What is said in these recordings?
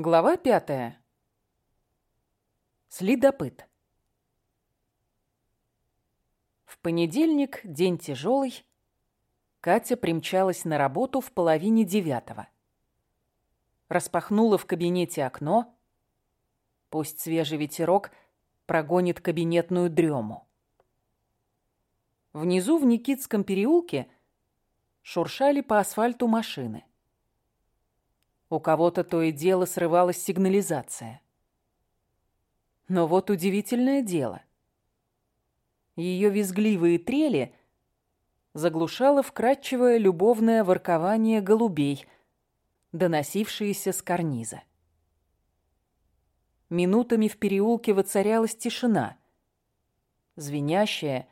Глава пятая. Следопыт. В понедельник, день тяжелый, Катя примчалась на работу в половине девятого. Распахнула в кабинете окно. Пусть свежий ветерок прогонит кабинетную дрему. Внизу в Никитском переулке шуршали по асфальту машины. У кого-то то и дело срывалась сигнализация. Но вот удивительное дело. Ее визгливые трели заглушало вкрадчивое любовное воркование голубей, доносившиеся с карниза. Минутами в переулке воцарялась тишина, звенящая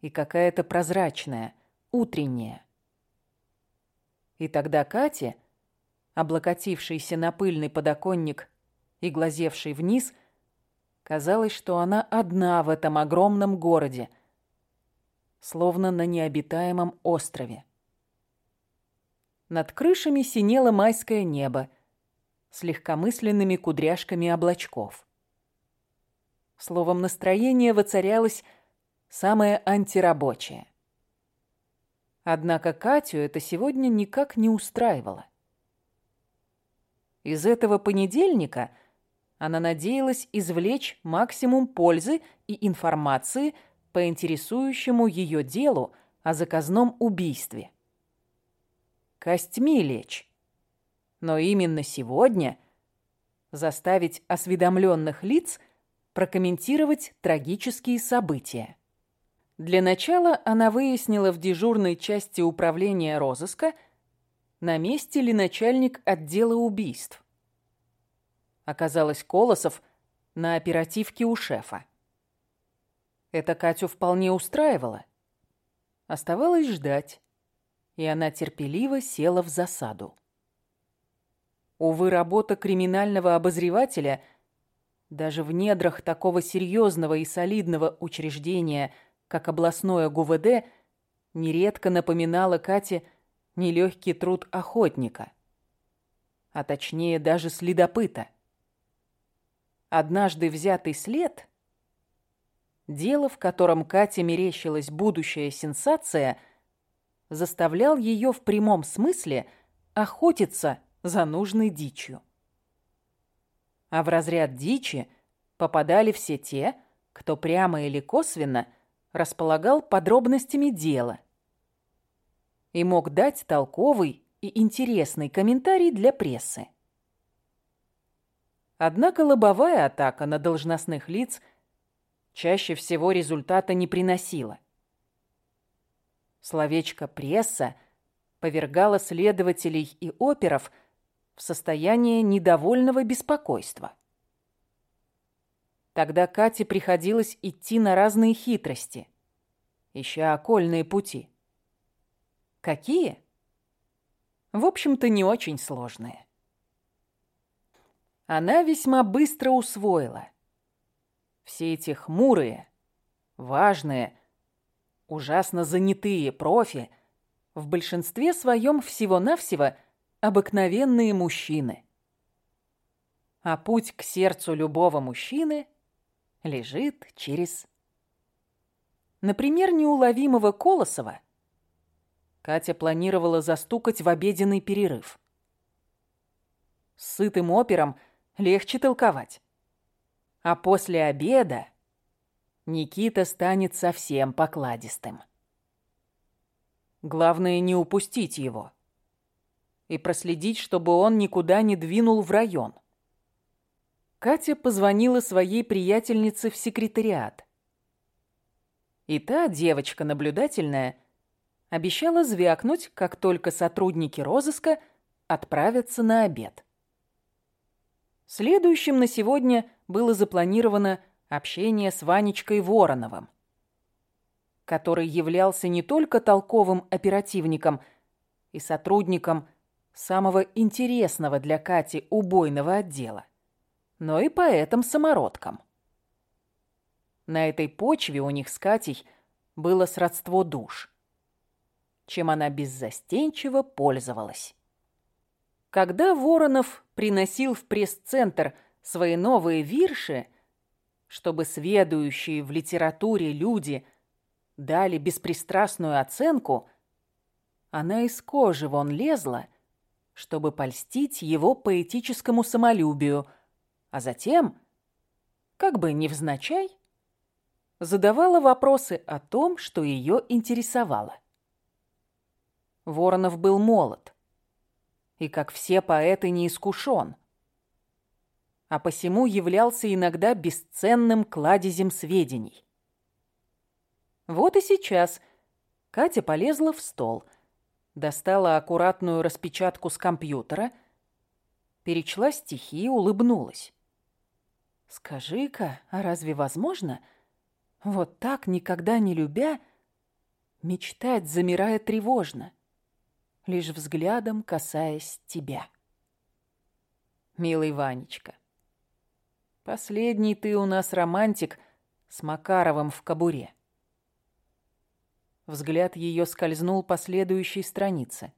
и какая-то прозрачная, утренняя. И тогда Катя облокотившийся на пыльный подоконник и глазевший вниз, казалось, что она одна в этом огромном городе, словно на необитаемом острове. Над крышами синело майское небо с легкомысленными кудряшками облачков. Словом, настроение воцарялось самое антирабочее. Однако Катю это сегодня никак не устраивало. Из этого понедельника она надеялась извлечь максимум пользы и информации по интересующему ее делу о заказном убийстве. Костьми лечь. Но именно сегодня заставить осведомленных лиц прокомментировать трагические события. Для начала она выяснила в дежурной части управления розыска – на месте ли начальник отдела убийств. Оказалось, Колосов на оперативке у шефа. Это Катю вполне устраивало. Оставалось ждать, и она терпеливо села в засаду. Увы, работа криминального обозревателя даже в недрах такого серьезного и солидного учреждения, как областное ГУВД, нередко напоминала Кате нелегкий труд охотника, а точнее даже следопыта. Однажды взятый след – дело, в котором Кате мерещилась будущая сенсация, заставлял ее в прямом смысле охотиться за нужной дичью. А в разряд дичи попадали все те, кто прямо или косвенно располагал подробностями дела – и мог дать толковый и интересный комментарий для прессы. Однако лобовая атака на должностных лиц чаще всего результата не приносила. Словечко «пресса» повергало следователей и оперов в состояние недовольного беспокойства. Тогда Кате приходилось идти на разные хитрости, ища окольные пути. Какие? В общем-то, не очень сложные. Она весьма быстро усвоила. Все эти хмурые, важные, ужасно занятые профи в большинстве своем всего-навсего обыкновенные мужчины. А путь к сердцу любого мужчины лежит через... Например, неуловимого Колосова – Катя планировала застукать в обеденный перерыв. С сытым опером легче толковать. А после обеда Никита станет совсем покладистым. Главное не упустить его и проследить, чтобы он никуда не двинул в район. Катя позвонила своей приятельнице в секретариат. И та девочка наблюдательная обещала звякнуть, как только сотрудники розыска отправятся на обед. Следующим на сегодня было запланировано общение с Ванечкой Вороновым, который являлся не только толковым оперативником и сотрудником самого интересного для Кати убойного отдела, но и поэтом-самородком. На этой почве у них с Катей было сродство душ – чем она беззастенчиво пользовалась. Когда Воронов приносил в пресс-центр свои новые вирши, чтобы сведущие в литературе люди дали беспристрастную оценку, она из кожи вон лезла, чтобы польстить его поэтическому самолюбию, а затем, как бы невзначай, задавала вопросы о том, что ее интересовало. Воронов был молод и, как все поэты, не искушен, а посему являлся иногда бесценным кладезем сведений. Вот и сейчас Катя полезла в стол, достала аккуратную распечатку с компьютера, перечла стихи, улыбнулась. «Скажи-ка, а разве возможно, вот так, никогда не любя, мечтать, замирая тревожно?» Лишь взглядом касаясь тебя. Милый Ванечка, последний ты у нас романтик с Макаровым в кобуре. Взгляд ее скользнул по следующей странице.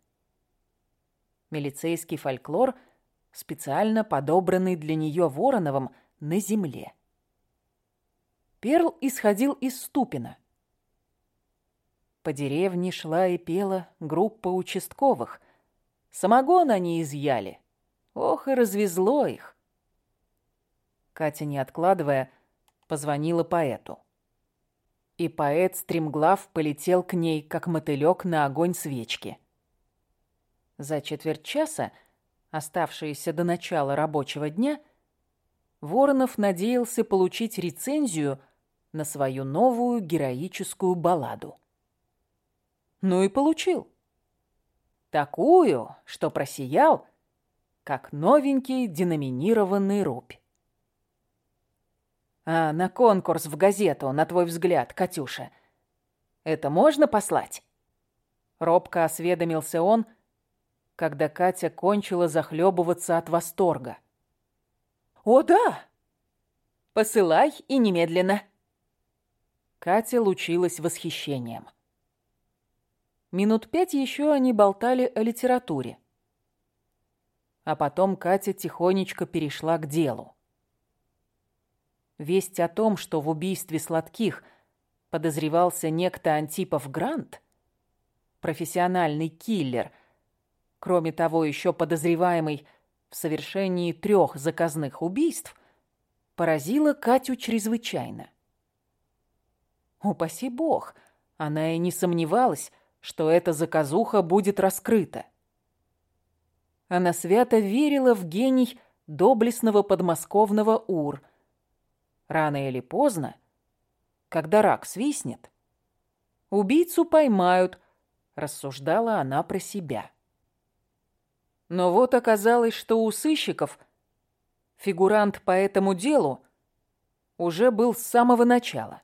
Милицейский фольклор, специально подобранный для нее Вороновым на земле. Перл исходил из Ступина — по деревне шла и пела группа участковых. Самогон они изъяли. Ох, и развезло их. Катя, не откладывая, позвонила поэту. И поэт стремглав полетел к ней, как мотылёк на огонь свечки. За четверть часа, оставшиеся до начала рабочего дня, Воронов надеялся получить рецензию на свою новую героическую балладу. Ну и получил. Такую, что просиял, как новенький деноминированный рубь. А на конкурс в газету, на твой взгляд, Катюша, это можно послать? Робко осведомился он, когда Катя кончила захлебываться от восторга. «О, да! Посылай и немедленно!» Катя лучилась восхищением. Минут пять еще они болтали о литературе. А потом Катя тихонечко перешла к делу. Весть о том, что в убийстве сладких подозревался некто Антипов Грант, профессиональный киллер, кроме того еще подозреваемый в совершении трех заказных убийств, поразила Катю чрезвычайно. Упаси бог, она и не сомневалась, что эта заказуха будет раскрыта. Она свято верила в гений доблестного подмосковного Ур. Рано или поздно, когда рак свистнет, убийцу поймают, рассуждала она про себя. Но вот оказалось, что у сыщиков фигурант по этому делу уже был с самого начала.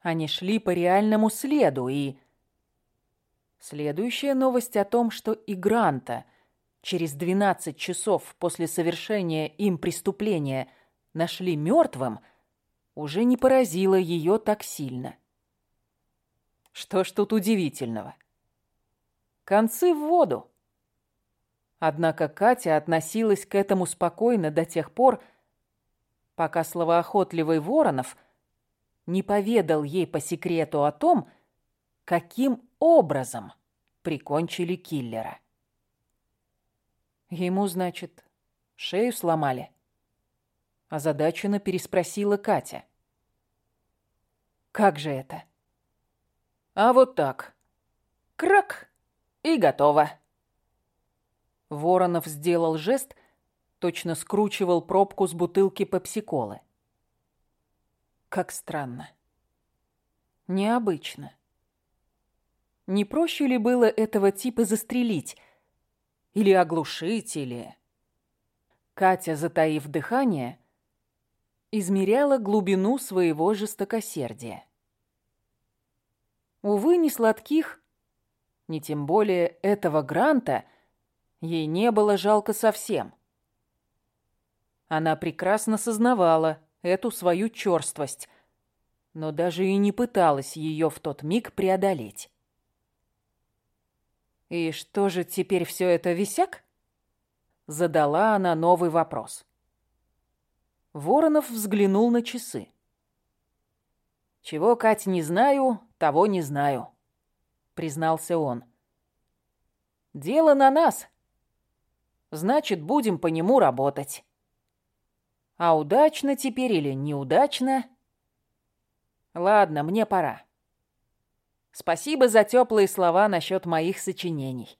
Они шли по реальному следу и Следующая новость о том, что и Гранта через 12 часов после совершения им преступления нашли мертвым, уже не поразила ее так сильно. Что ж тут удивительного? Концы в воду. Однако Катя относилась к этому спокойно до тех пор, пока словоохотливый Воронов не поведал ей по секрету о том, каким образом прикончили киллера. Ему, значит, шею сломали? Озадаченно переспросила Катя. Как же это? А вот так. Крак! И готово. Воронов сделал жест, точно скручивал пробку с бутылки пепсиколы. Как странно. Необычно. Не проще ли было этого типа застрелить? Или оглушить, или... Катя, затаив дыхание, измеряла глубину своего жестокосердия. Увы, ни сладких, ни тем более этого Гранта ей не было жалко совсем. Она прекрасно сознавала эту свою черствость, но даже и не пыталась ее в тот миг преодолеть. «И что же теперь все это висяк?» задала она новый вопрос. Воронов взглянул на часы. «Чего, Кать, не знаю, того не знаю», — признался он. «Дело на нас. Значит, будем по нему работать. А удачно теперь или неудачно? Ладно, мне пора. Спасибо за теплые слова насчет моих сочинений».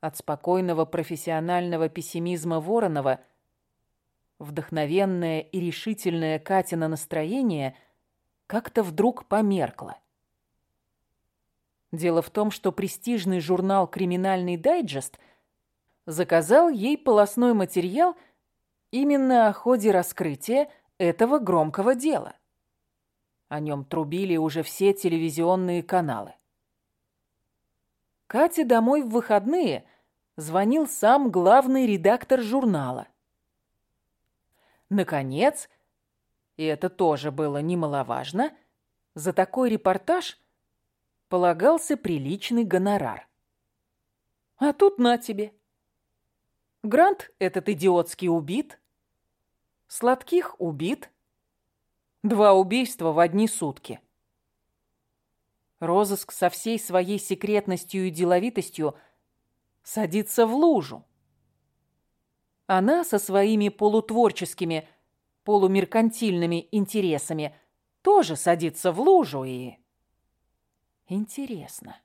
От спокойного профессионального пессимизма Воронова — вдохновенное и решительное Катина настроение как-то вдруг померкло. Дело в том, что престижный журнал «Криминальный дайджест» заказал ей полосной материал именно о ходе раскрытия этого громкого дела. О нем трубили уже все телевизионные каналы. Кате домой в выходные звонил сам главный редактор журнала. Наконец, и это тоже было немаловажно, за такой репортаж полагался приличный гонорар. А тут на тебе. Грант этот идиотский убит, Сладких убит, два убийства в одни сутки. Розыск со всей своей секретностью и деловитостью садится в лужу. Она со своими полутворческими, полумеркантильными интересами тоже садится в лужу и... Интересно,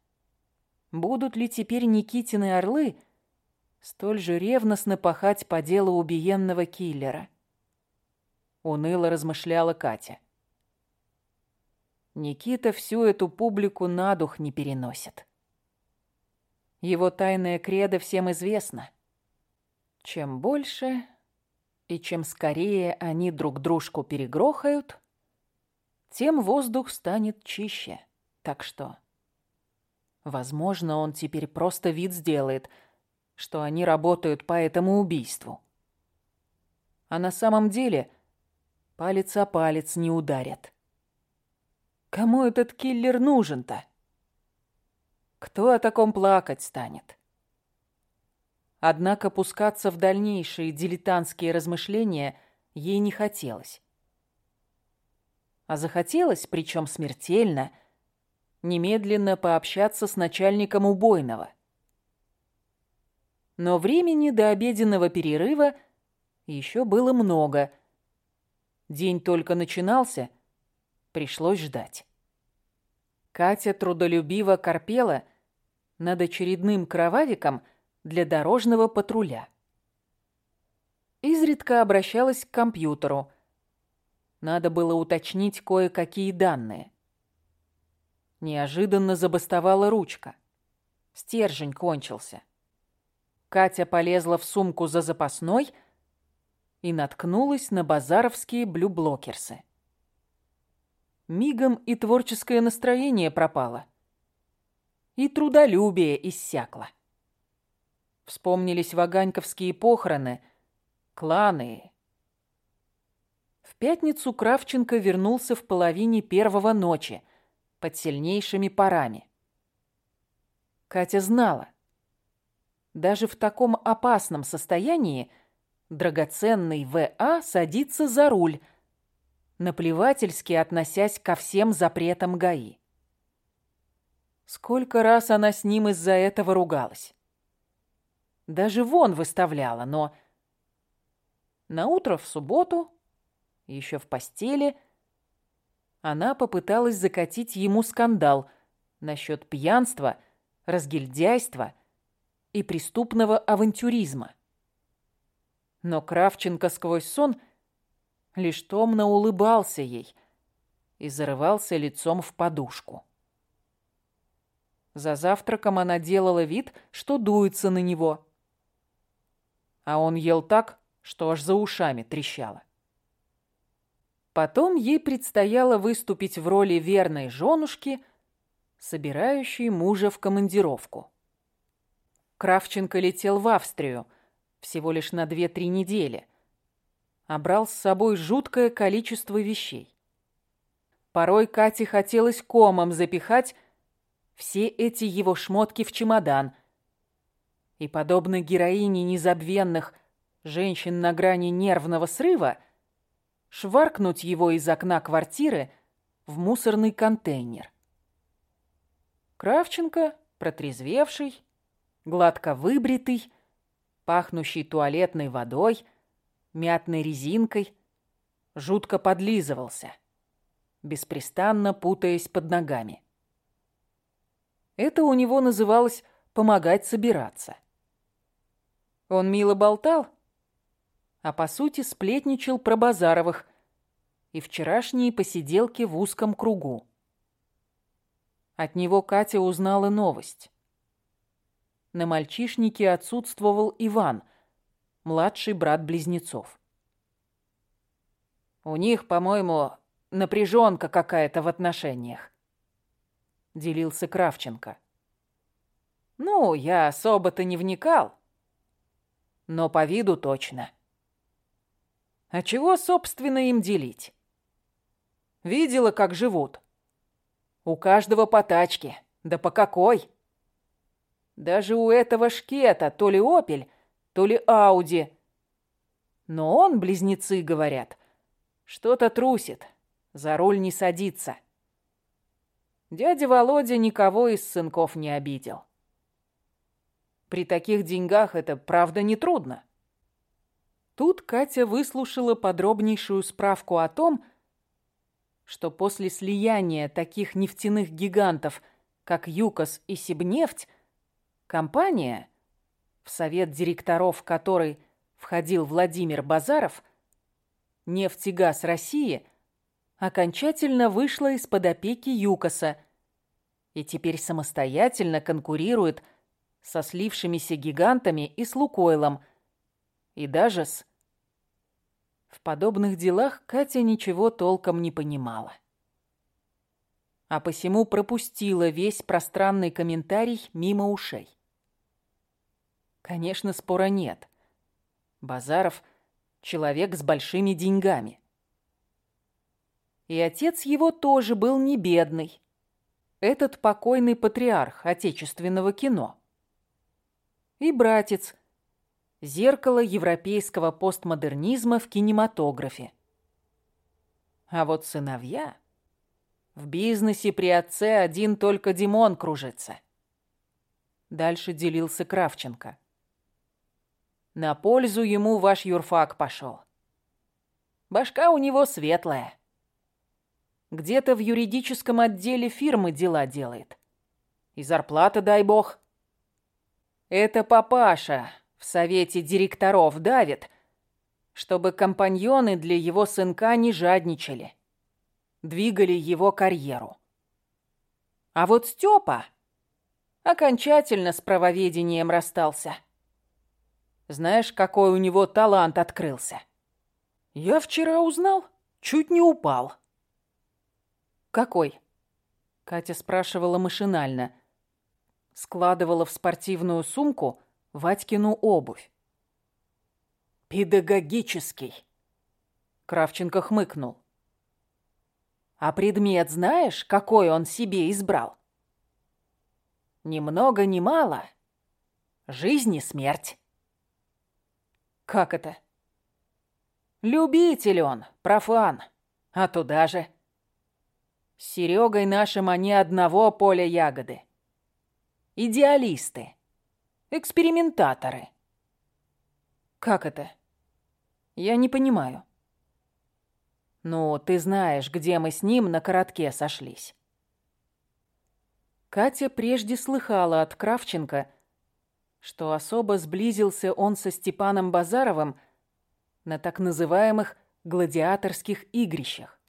будут ли теперь Никитины орлы столь же ревностно пахать по делу убиенного киллера? Уныло размышляла Катя. Никита всю эту публику на дух не переносит. Его тайная кредо всем известна. Чем больше и чем скорее они друг дружку перегрохают, тем воздух станет чище. Так что, возможно, он теперь просто вид сделает, что они работают по этому убийству. А на самом деле палец о палец не ударят. Кому этот киллер нужен-то? Кто о таком плакать станет? Однако пускаться в дальнейшие дилетантские размышления ей не хотелось. А захотелось, причем смертельно, немедленно пообщаться с начальником убойного. Но времени до обеденного перерыва еще было много. День только начинался, пришлось ждать. Катя трудолюбиво корпела над очередным кровавиком – для дорожного патруля. Изредка обращалась к компьютеру. Надо было уточнить кое-какие данные. Неожиданно забастовала ручка. Стержень кончился. Катя полезла в сумку за запасной и наткнулась на базаровские блюблокерсы. Мигом и творческое настроение пропало. И трудолюбие иссякло. Вспомнились ваганьковские похороны, кланы. В пятницу Кравченко вернулся в половине первого ночи, под сильнейшими парами. Катя знала. Даже в таком опасном состоянии драгоценный В.А. садится за руль, наплевательски относясь ко всем запретам ГАИ. Сколько раз она с ним из-за этого ругалась. Даже вон выставляла, но... На утро в субботу, еще в постели, она попыталась закатить ему скандал насчет пьянства, разгильдяйства и преступного авантюризма. Но Кравченко сквозь сон лишь томно улыбался ей и зарывался лицом в подушку. За завтраком она делала вид, что дуется на него, а он ел так, что аж за ушами трещало. Потом ей предстояло выступить в роли верной женушки, собирающей мужа в командировку. Кравченко летел в Австрию всего лишь на 2-3 недели, а брал с собой жуткое количество вещей. Порой Кате хотелось комом запихать все эти его шмотки в чемодан – И, подобно героине незабвенных женщин на грани нервного срыва, шваркнуть его из окна квартиры в мусорный контейнер. Кравченко, протрезвевший, гладко выбритый, пахнущий туалетной водой, мятной резинкой, жутко подлизывался, беспрестанно путаясь под ногами. Это у него называлось «помогать собираться». Он мило болтал, а по сути сплетничал про Базаровых и вчерашние посиделки в узком кругу. От него Катя узнала новость. На мальчишнике отсутствовал Иван, младший брат близнецов. У них, по-моему, напряженка какая-то в отношениях. Делился Кравченко. Ну, я особо-то не вникал. Но по виду точно. А чего, собственно, им делить? Видела, как живут. У каждого по тачке. Да по какой? Даже у этого шкета то ли «Опель», то ли «Ауди». Но он, близнецы говорят, что-то трусит, за руль не садится. Дядя Володя никого из сынков не обидел. При таких деньгах это, правда, нетрудно. Тут Катя выслушала подробнейшую справку о том, что после слияния таких нефтяных гигантов, как ЮКОС и Сибнефть, компания, в совет директоров которой входил Владимир Базаров, «Нефтегаз России» окончательно вышла из-под опеки ЮКОСа и теперь самостоятельно конкурирует со слившимися гигантами и с Лукойлом, и даже с... В подобных делах Катя ничего толком не понимала. А посему пропустила весь пространный комментарий мимо ушей. Конечно, спора нет. Базаров — человек с большими деньгами. И отец его тоже был не бедный. Этот покойный патриарх отечественного кино. И братец – зеркало европейского постмодернизма в кинематографе. А вот сыновья... В бизнесе при отце один только Димон кружится. Дальше делился Кравченко. На пользу ему ваш юрфак пошел. Башка у него светлая. Где-то в юридическом отделе фирмы дела делает. И зарплата, дай бог. Это папаша в совете директоров давит, чтобы компаньоны для его сынка не жадничали. Двигали его карьеру. А вот Степа окончательно с правоведением расстался. Знаешь, какой у него талант открылся? Я вчера узнал, чуть не упал. Какой? Катя спрашивала машинально. Складывала в спортивную сумку Ватькину обувь. Педагогический. Кравченко хмыкнул. А предмет знаешь, какой он себе избрал? Ни много мало. Жизнь и смерть. Как это? Любитель он, профан. А туда же. С Серегой нашим они одного поля ягоды. Идеалисты. Экспериментаторы. Как это? Я не понимаю. Ну, ты знаешь, где мы с ним на коротке сошлись. Катя прежде слыхала от Кравченко, что особо сблизился он со Степаном Базаровым на так называемых гладиаторских игрищах.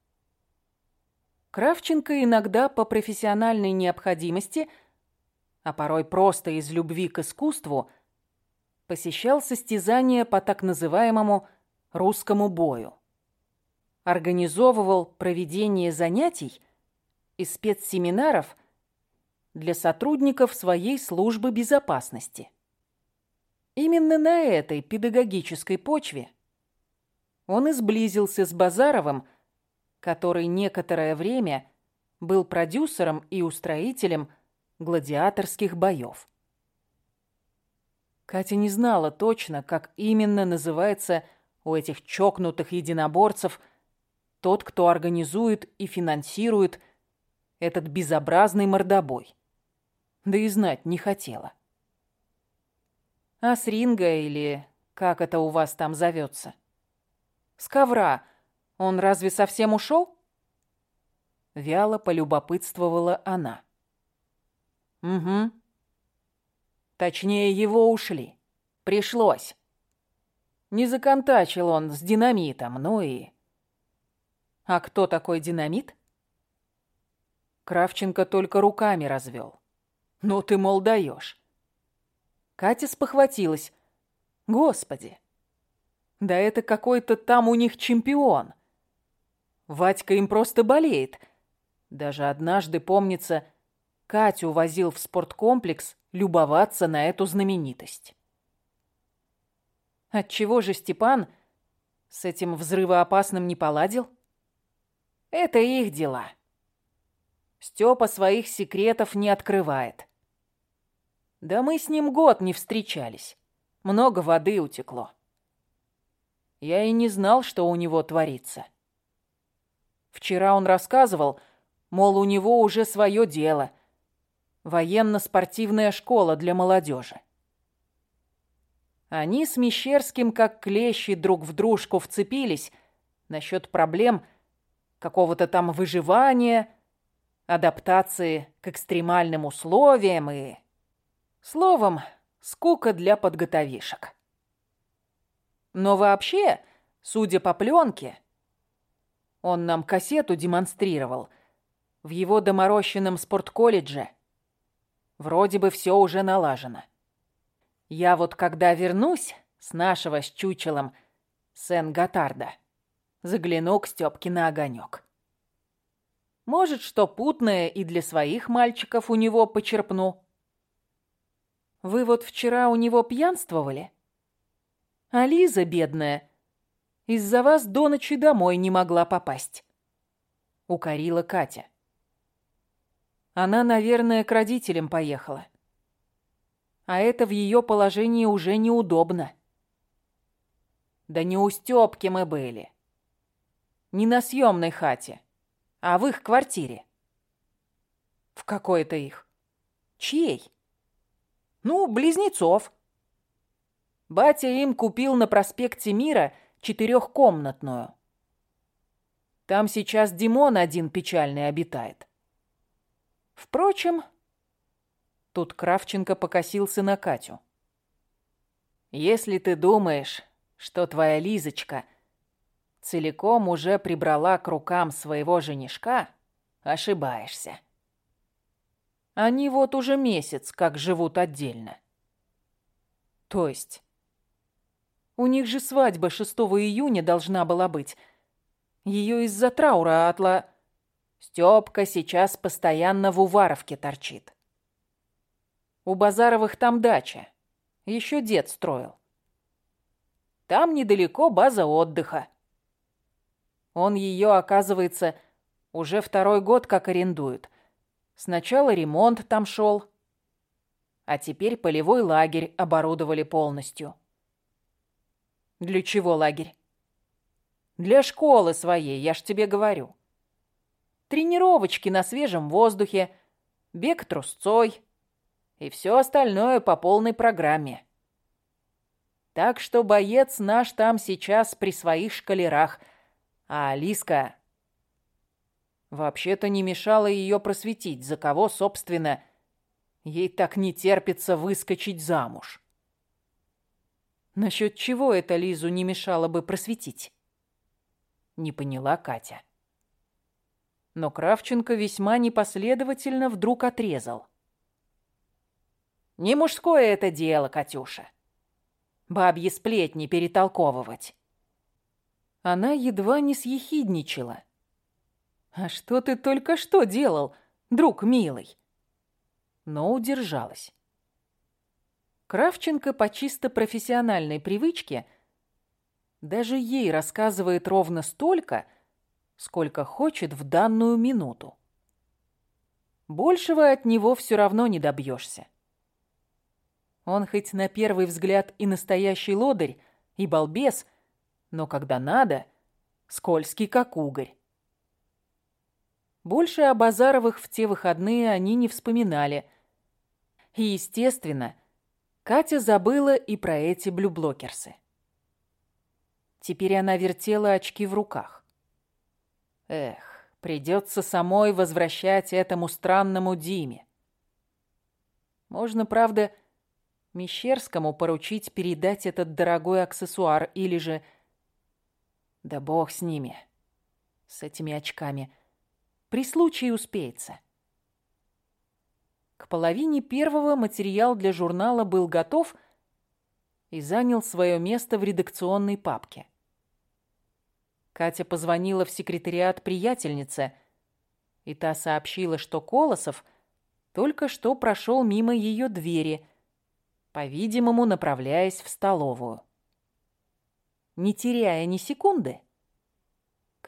Кравченко иногда по профессиональной необходимости, а порой просто из любви к искусству, посещал состязания по так называемому русскому бою. Организовывал проведение занятий и спецсеминаров для сотрудников своей службы безопасности. Именно на этой педагогической почве он и сблизился с Базаровым, который некоторое время был продюсером и устроителем гладиаторских боев. Катя не знала точно, как именно называется у этих чокнутых единоборцев тот, кто организует и финансирует этот безобразный мордобой. Да и знать не хотела. А с ринга или как это у вас там зовется? С ковра он разве совсем ушел? Вяло полюбопытствовала она. Угу. Точнее, его ушли. Пришлось. Не законтачил он с динамитом, ну и... А кто такой динамит? Кравченко только руками развел. Ну ты, мол, даешь. Катя спохватилась. Господи, да это какой-то там у них чемпион. Вадька им просто болеет. Даже однажды, помнится, Катю возил в спорткомплекс любоваться на эту знаменитость. Отчего же Степан с этим взрывоопасным не поладил? Это их дела. Степа своих секретов не открывает. Да мы с ним год не встречались. Много воды утекло. Я и не знал, что у него творится. Вчера он рассказывал, мол, у него уже свое дело. Военно-спортивная школа для молодежи. Они с Мещерским как клещи друг в дружку вцепились насчет проблем какого-то там выживания, адаптации к экстремальным условиям и... Словом, скука для подготовишек. Но вообще, судя по пленке, он нам кассету демонстрировал в его доморощенном спортколледже. Вроде бы все уже налажено. Я вот когда вернусь с нашего с чучелом Сен-Готарда, загляну к Стёпке на огонек. Может, что путное и для своих мальчиков у него почерпну. Вы вот вчера у него пьянствовали? А Лиза, бедная, из-за вас до ночи домой не могла попасть. Укорила Катя. Она, наверное, к родителям поехала а это в ее положении уже неудобно. Да не у Стёпки мы были. Не на съемной хате, а в их квартире. В какой-то их. Чьей? Ну, близнецов. Батя им купил на проспекте Мира четырехкомнатную. Там сейчас Димон один печальный обитает. Впрочем, Тут Кравченко покосился на Катю. «Если ты думаешь, что твоя Лизочка целиком уже прибрала к рукам своего женишка, ошибаешься. Они вот уже месяц как живут отдельно. То есть... У них же свадьба 6 июня должна была быть. Ее из-за траура отла... Стёпка сейчас постоянно в Уваровке торчит. У Базаровых там дача. Еще дед строил. Там недалеко база отдыха. Он ее, оказывается, уже второй год как арендует. Сначала ремонт там шел, а теперь полевой лагерь оборудовали полностью. Для чего лагерь? Для школы своей, я ж тебе говорю. Тренировочки на свежем воздухе, бег трусцой, и все остальное по полной программе. Так что боец наш там сейчас при своих шкалерах, а Алиска... Вообще-то не мешало ее просветить, за кого, собственно, ей так не терпится выскочить замуж. Насчет чего это Лизу не мешало бы просветить? Не поняла Катя. Но Кравченко весьма непоследовательно вдруг отрезал. Не мужское это дело, Катюша. Бабьи сплетни перетолковывать. Она едва не съехидничала. «А что ты только что делал, друг милый?» Но удержалась. Кравченко по чисто профессиональной привычке даже ей рассказывает ровно столько, сколько хочет в данную минуту. Большего от него все равно не добьешься. Он хоть на первый взгляд и настоящий лодырь, и балбес, но когда надо, скользкий как угорь. Больше о Базаровых в те выходные они не вспоминали. И, естественно, Катя забыла и про эти блюблокерсы. Теперь она вертела очки в руках. Эх, придется самой возвращать этому странному Диме. Можно, правда, Мещерскому поручить передать этот дорогой аксессуар или же... Да бог с ними, с этими очками. При случае успеется. К половине первого материал для журнала был готов и занял свое место в редакционной папке. Катя позвонила в секретариат приятельнице, и та сообщила, что Колосов только что прошел мимо ее двери, по-видимому, направляясь в столовую. Не теряя ни секунды,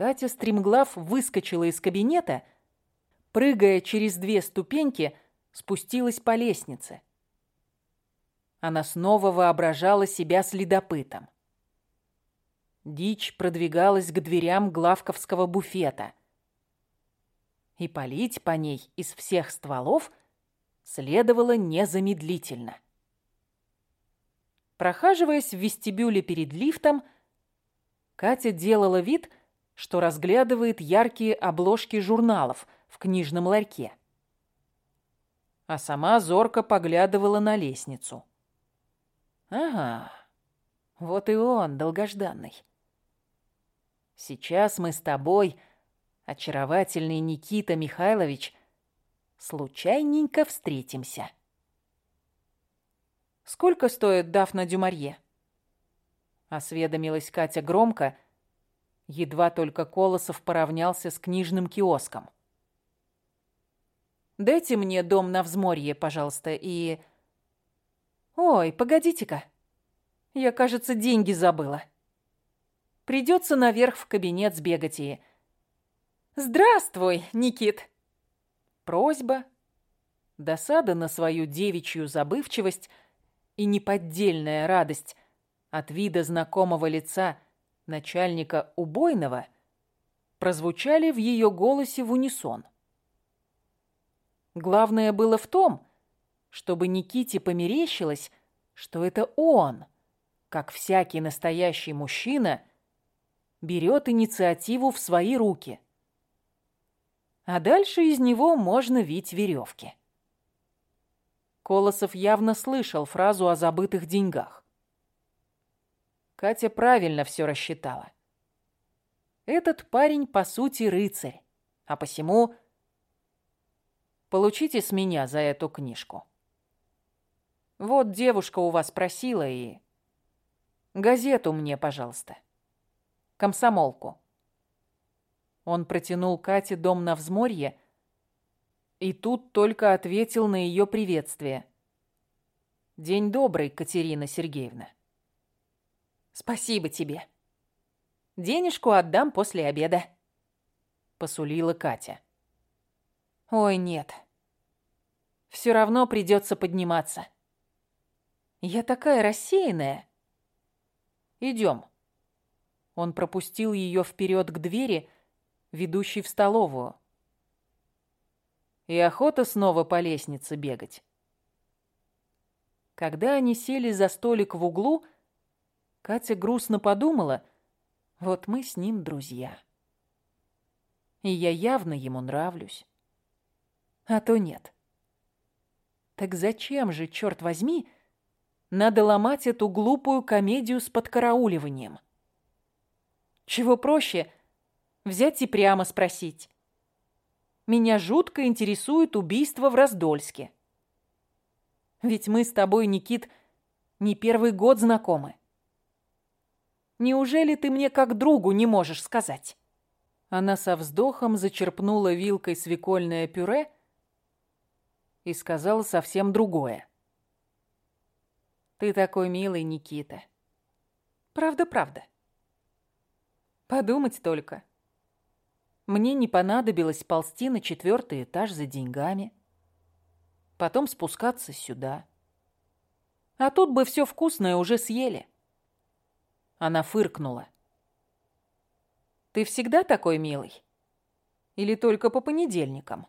Катя стремглав выскочила из кабинета, прыгая через две ступеньки, спустилась по лестнице. Она снова воображала себя следопытом. Дичь продвигалась к дверям главковского буфета. И палить по ней из всех стволов следовало незамедлительно. Прохаживаясь в вестибюле перед лифтом, Катя делала вид, что разглядывает яркие обложки журналов в книжном ларьке. А сама зорко поглядывала на лестницу. Ага, вот и он, долгожданный. Сейчас мы с тобой, очаровательный Никита Михайлович, случайненько встретимся. Сколько стоит Дафна Дюмарье? Осведомилась Катя громко, — Едва только Колосов поравнялся с книжным киоском. «Дайте мне дом на взморье, пожалуйста, и...» «Ой, погодите-ка. Я, кажется, деньги забыла. Придется наверх в кабинет сбегать и...» «Здравствуй, Никит!» Просьба, досада на свою девичью забывчивость и неподдельная радость от вида знакомого лица – начальника убойного прозвучали в ее голосе в унисон. Главное было в том, чтобы Никите померещилось, что это он, как всякий настоящий мужчина, берет инициативу в свои руки. А дальше из него можно вить веревки. Колосов явно слышал фразу о забытых деньгах. Катя правильно все рассчитала. Этот парень, по сути, рыцарь, а посему... Получите с меня за эту книжку. Вот девушка у вас просила и... Газету мне, пожалуйста. Комсомолку. Он протянул Кате дом на взморье, и тут только ответил на ее приветствие. «День добрый, Катерина Сергеевна». Спасибо тебе. Денежку отдам после обеда, посулила Катя. Ой, нет. Все равно придется подниматься. Я такая рассеянная. Идем. Он пропустил ее вперед к двери, ведущей в столовую. И охота снова по лестнице бегать. Когда они сели за столик в углу, Катя грустно подумала, вот мы с ним друзья. И я явно ему нравлюсь. А то нет. Так зачем же, черт возьми, надо ломать эту глупую комедию с подкарауливанием? Чего проще взять и прямо спросить. Меня жутко интересует убийство в Раздольске. Ведь мы с тобой, Никит, не первый год знакомы. Неужели ты мне как другу не можешь сказать?» Она со вздохом зачерпнула вилкой свекольное пюре и сказала совсем другое. «Ты такой милый, Никита. Правда-правда. Подумать только. Мне не понадобилось ползти на четвертый этаж за деньгами, потом спускаться сюда. А тут бы все вкусное уже съели. Она фыркнула. Ты всегда такой милый? Или только по понедельникам?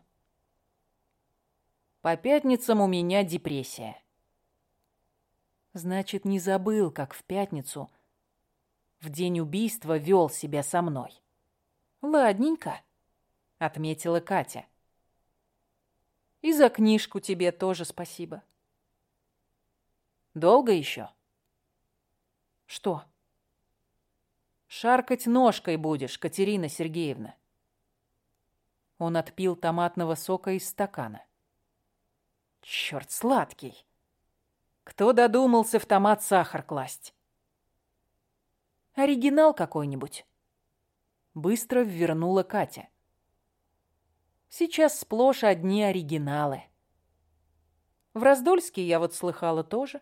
По пятницам у меня депрессия. Значит, не забыл, как в пятницу, в день убийства, вел себя со мной. Ладненько, отметила Катя. И за книжку тебе тоже спасибо. Долго еще? Что? Шаркать ножкой будешь, Катерина Сергеевна. Он отпил томатного сока из стакана. Черт, сладкий. Кто додумался в томат сахар класть? Оригинал какой-нибудь. Быстро ввернула Катя. Сейчас сплошь одни оригиналы. В Раздольске я вот слыхала тоже.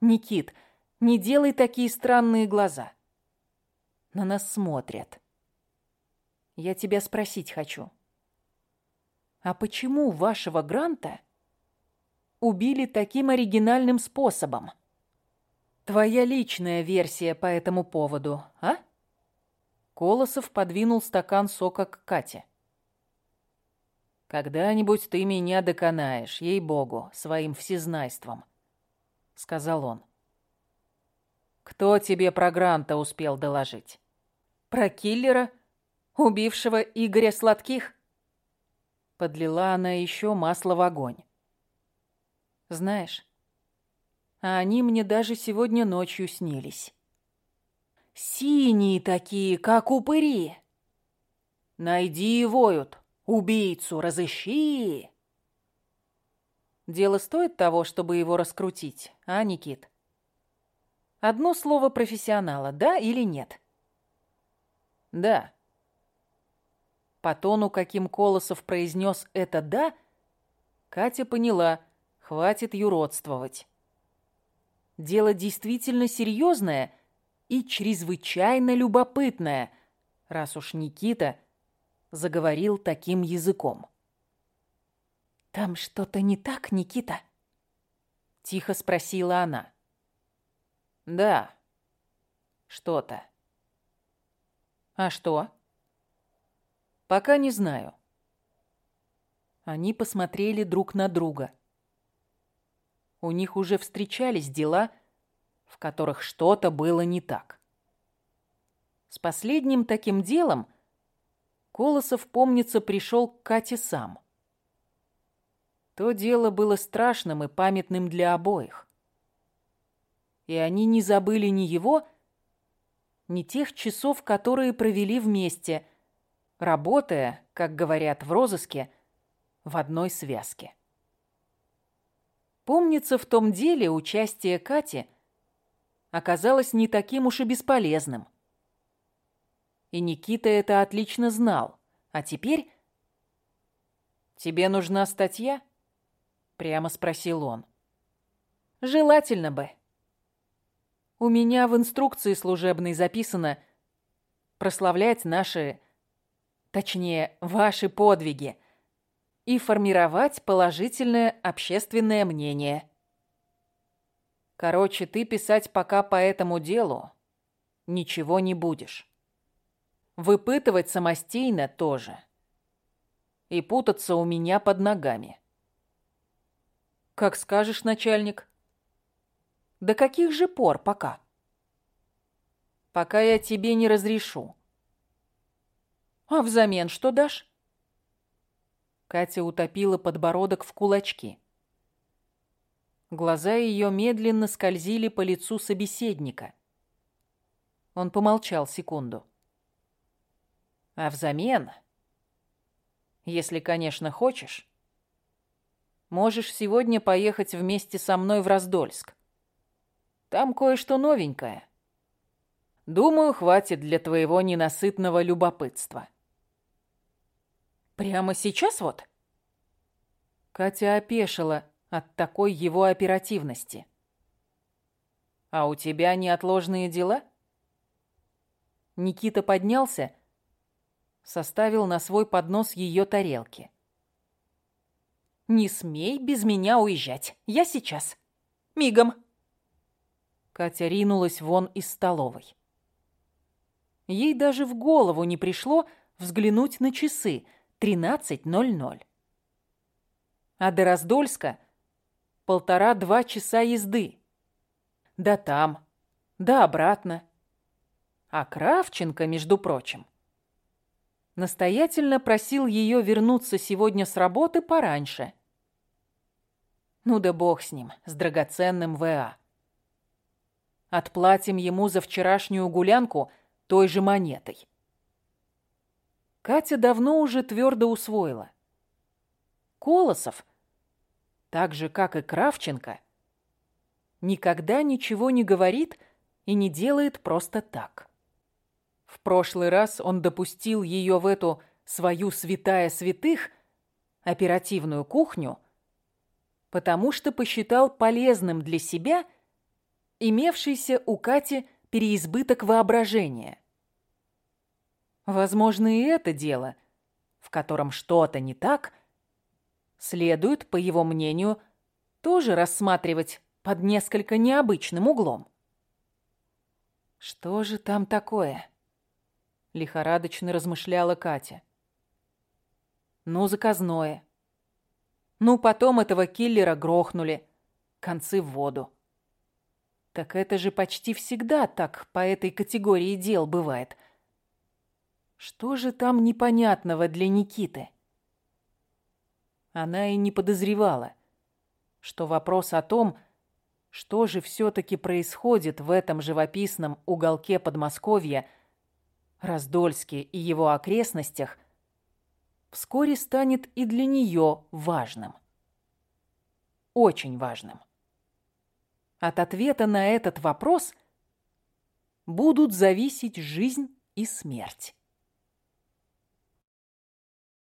Никит, не делай такие странные глаза. На нас смотрят. Я тебя спросить хочу. А почему вашего Гранта убили таким оригинальным способом? Твоя личная версия по этому поводу, а? Колосов подвинул стакан сока к Кате. «Когда-нибудь ты меня доконаешь, ей-богу, своим всезнайством», — сказал он. «Кто тебе про Гранта успел доложить? Про киллера, убившего Игоря Сладких?» Подлила она еще масло в огонь. Знаешь, а они мне даже сегодня ночью снились. Синие такие, как упыри. Найди и воют, убийцу разыщи. Дело стоит того, чтобы его раскрутить, а, Никит? Одно слово профессионала, да или нет? Да. По тону, каким Колосов произнес это «да», Катя поняла, хватит юродствовать. Дело действительно серьезное и чрезвычайно любопытное, раз уж Никита заговорил таким языком. «Там что-то не так, Никита?» — тихо спросила она. «Да, что-то». «А что?» Пока не знаю. Они посмотрели друг на друга. У них уже встречались дела, в которых что-то было не так. С последним таким делом Колосов, помнится, пришел к Кате сам. То дело было страшным и памятным для обоих. И они не забыли ни его, ни тех часов, которые провели вместе – работая, как говорят в розыске, в одной связке. Помнится, в том деле участие Кати оказалось не таким уж и бесполезным. И Никита это отлично знал. А теперь... «Тебе нужна статья?» — прямо спросил он. «Желательно бы. У меня в инструкции служебной записано прославлять наши точнее, ваши подвиги, и формировать положительное общественное мнение. Короче, ты писать пока по этому делу ничего не будешь. Выпытывать самостийно тоже. И путаться у меня под ногами. Как скажешь, начальник. До каких же пор пока? Пока я тебе не разрешу. А взамен что дашь? Катя утопила подбородок в кулачки. Глаза ее медленно скользили по лицу собеседника. Он помолчал секунду. А взамен, если, конечно, хочешь, можешь сегодня поехать вместе со мной в Раздольск. Там кое-что новенькое. Думаю, хватит для твоего ненасытного любопытства. Прямо сейчас вот? Катя опешила от такой его оперативности. А у тебя неотложные дела? Никита поднялся, составил на свой поднос ее тарелки. «Не смей без меня уезжать. Я сейчас». Мигом!» Катя ринулась вон из столовой. Ей даже в голову не пришло взглянуть на часы 13.00. А до Раздольска полтора-два часа езды. Да там, да обратно. А Кравченко, между прочим, настоятельно просил ее вернуться сегодня с работы пораньше. Ну да бог с ним, с драгоценным ВА. Отплатим ему за вчерашнюю гулянку той же монетой. Катя давно уже твердо усвоила. Колосов, так же, как и Кравченко, никогда ничего не говорит и не делает просто так. В прошлый раз он допустил ее в эту свою святая святых, оперативную кухню, потому что посчитал полезным для себя имевшийся у Кати переизбыток воображения. Возможно, и это дело, в котором что-то не так, следует, по его мнению, тоже рассматривать под несколько необычным углом. Что же там такое? лихорадочно размышляла Катя. Ну, заказное. Ну, потом этого киллера грохнули. Концы в воду. Так это же почти всегда так по этой категории дел бывает. Что же там непонятного для Никиты? Она и не подозревала, что вопрос о том, что же все-таки происходит в этом живописном уголке Подмосковья – Раздольске и его окрестностях вскоре станет и для нее важным. Очень важным. От ответа на этот вопрос будут зависеть жизнь и смерть.